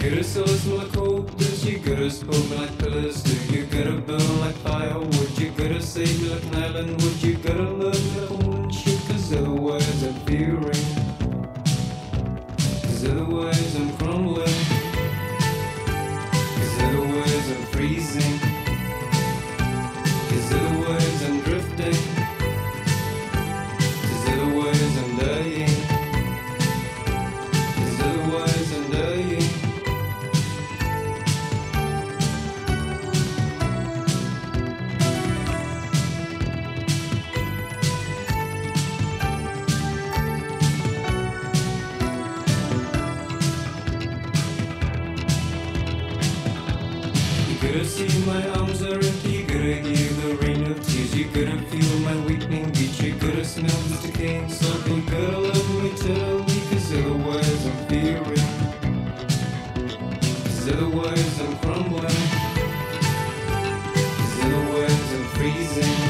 gotta sell us like hope? Does you gotta spoke like pillars? Do you gotta burn like fire? firewood? You gotta save me like an island? Would you gotta love me like a shoot? Cause otherwise I'm fearing. Gotta see my arms are empty, gotta hear the rain of tears, you gotta feel my weakening beat, you gotta smell the decaying you gotta love me eternally, cause otherwise I'm fearing. Cause otherwise I'm crumbling. Cause otherwise I'm freezing.